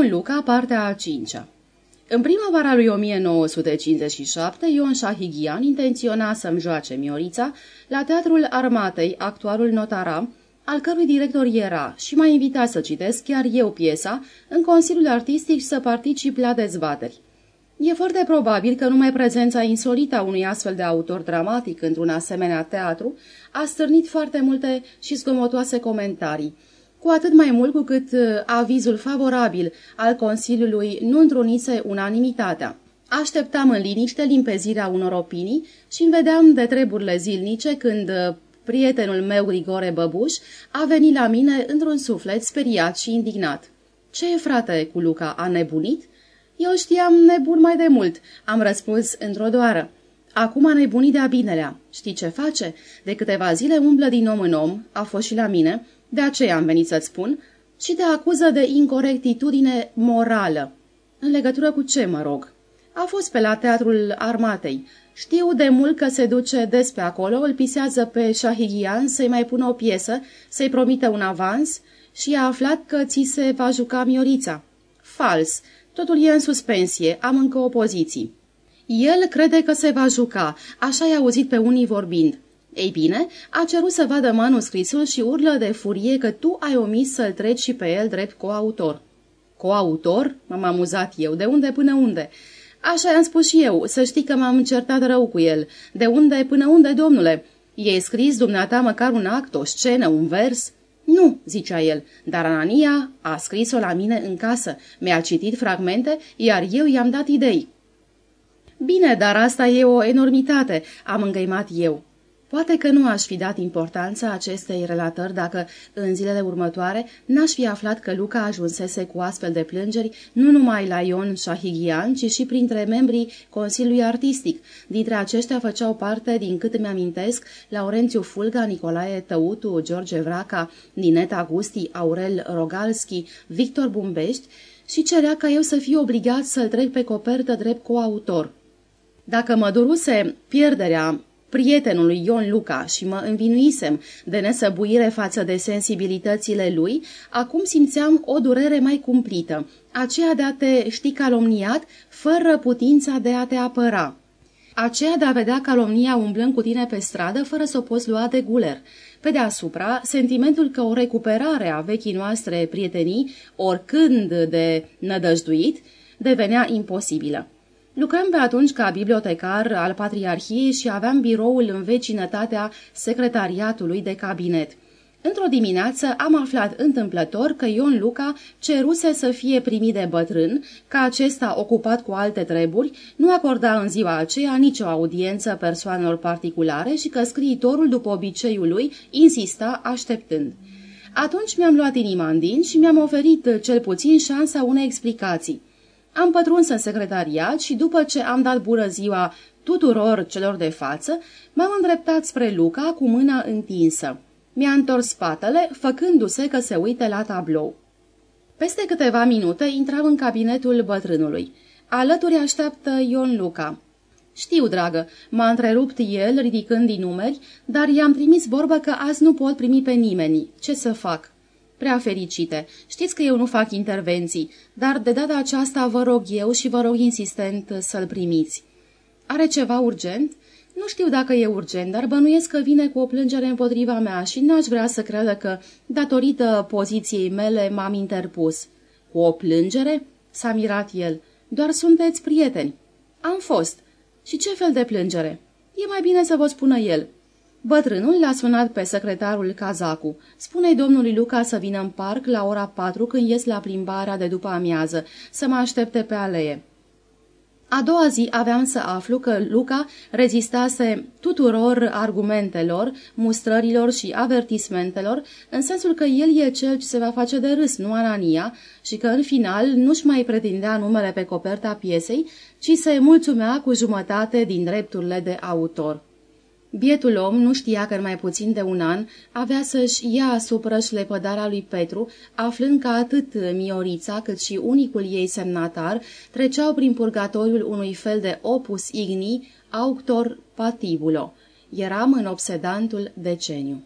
Ion Luca, partea a cincea În primăvara lui 1957, Ion Shahigian intenționa să-mi joace Miorița la Teatrul Armatei, actualul Notara, al cărui director era și m-a invitat să citesc chiar eu piesa în Consiliul Artistic și să particip la dezbateri. E foarte probabil că numai prezența insolită a unui astfel de autor dramatic într-un asemenea teatru a stârnit foarte multe și zgomotoase comentarii, cu atât mai mult cu cât uh, avizul favorabil al Consiliului nu întrunise unanimitatea. Așteptam în liniște limpezirea unor opinii și îmi vedeam de treburile zilnice când uh, prietenul meu Grigore Băbuș a venit la mine într-un suflet speriat și indignat. Ce e, frate, cu Luca, a nebunit?" Eu știam nebun mai de mult," am răspuns într-o doară. Acum a nebunit de-a binelea. Știi ce face? De câteva zile umblă din om în om, a fost și la mine, de aceea am venit să-ți spun, și te acuză de incorectitudine morală. În legătură cu ce, mă rog? A fost pe la teatrul armatei. Știu de mult că se duce des pe acolo, îl pisează pe Shahigian să-i mai pună o piesă, să-i promită un avans și a aflat că ți se va juca Miorița. Fals. Totul e în suspensie, am încă opoziții. El crede că se va juca, așa i-a auzit pe unii vorbind. Ei bine, a cerut să vadă manuscrisul și urlă de furie că tu ai omis să-l treci și pe el drept coautor. Coautor? M-am amuzat eu. De unde până unde? Așa i-am spus și eu, să știi că m-am certat rău cu el. De unde până unde, domnule? E scris dumneata măcar un act, o scenă, un vers? Nu, zicea el, dar Anania a scris-o la mine în casă, mi-a citit fragmente, iar eu i-am dat idei. Bine, dar asta e o enormitate, am îngăimat eu. Poate că nu aș fi dat importanța acestei relatări dacă, în zilele următoare, n-aș fi aflat că Luca ajunsese cu astfel de plângeri nu numai la Ion Shahigian, ci și printre membrii Consiliului Artistic. Dintre aceștia făceau parte, din cât îmi amintesc, Laurențiu Fulga, Nicolae Tăutu, George Vraca, Nineta Gusti, Aurel Rogalski, Victor Bumbești și cerea ca eu să fiu obligat să-l trec pe copertă drept coautor. Dacă mă duruse pierderea prietenului Ion Luca și mă învinuisem de nesăbuire față de sensibilitățile lui, acum simțeam o durere mai cumplită, aceea de a te ști calomniat fără putința de a te apăra. Aceea de a vedea calomnia umblând cu tine pe stradă fără să o poți lua de guler. Pe deasupra, sentimentul că o recuperare a vechii noastre prietenii, oricând de nădăjduit, devenea imposibilă. Lucram pe atunci ca bibliotecar al Patriarhiei și aveam biroul în vecinătatea secretariatului de cabinet. Într-o dimineață am aflat întâmplător că Ion Luca ceruse să fie primit de bătrân, că acesta, ocupat cu alte treburi, nu acorda în ziua aceea nicio audiență persoanelor particulare și că scriitorul, după obiceiul lui, insista așteptând. Atunci mi-am luat inima în din și mi-am oferit cel puțin șansa unei explicații. Am pătruns în secretariat și după ce am dat bună ziua tuturor celor de față, m-am îndreptat spre Luca cu mâna întinsă. Mi-a întors spatele, făcându-se că se uite la tablou. Peste câteva minute intrau în cabinetul bătrânului. Alături așteaptă Ion Luca. Știu, dragă, m-a întrerupt el, ridicând din numeri, dar i-am trimis vorbă că azi nu pot primi pe nimeni. Ce să fac? Prea fericite, știți că eu nu fac intervenții, dar de data aceasta vă rog eu și vă rog insistent să-l primiți. Are ceva urgent? Nu știu dacă e urgent, dar bănuiesc că vine cu o plângere împotriva mea și n-aș vrea să creadă că, datorită poziției mele, m-am interpus. Cu o plângere? S-a mirat el. Doar sunteți prieteni. Am fost. Și ce fel de plângere? E mai bine să vă spună el. Bătrânul l-a sunat pe secretarul Cazacu. Spune-i domnului Luca să vină în parc la ora patru când ies la plimbarea de după amiază, să mă aștepte pe alee. A doua zi aveam să aflu că Luca rezistase tuturor argumentelor, mustrărilor și avertismentelor, în sensul că el e cel ce se va face de râs, nu Anania, și că în final nu-și mai pretindea numele pe coperta piesei, ci se mulțumea cu jumătate din drepturile de autor. Bietul om nu știa că în mai puțin de un an avea să-și ia asupra șlepădarea lui Petru, aflând că atât Miorița cât și unicul ei semnatar treceau prin purgatoriul unui fel de opus igni auctor patibulo. Eram în obsedantul deceniu.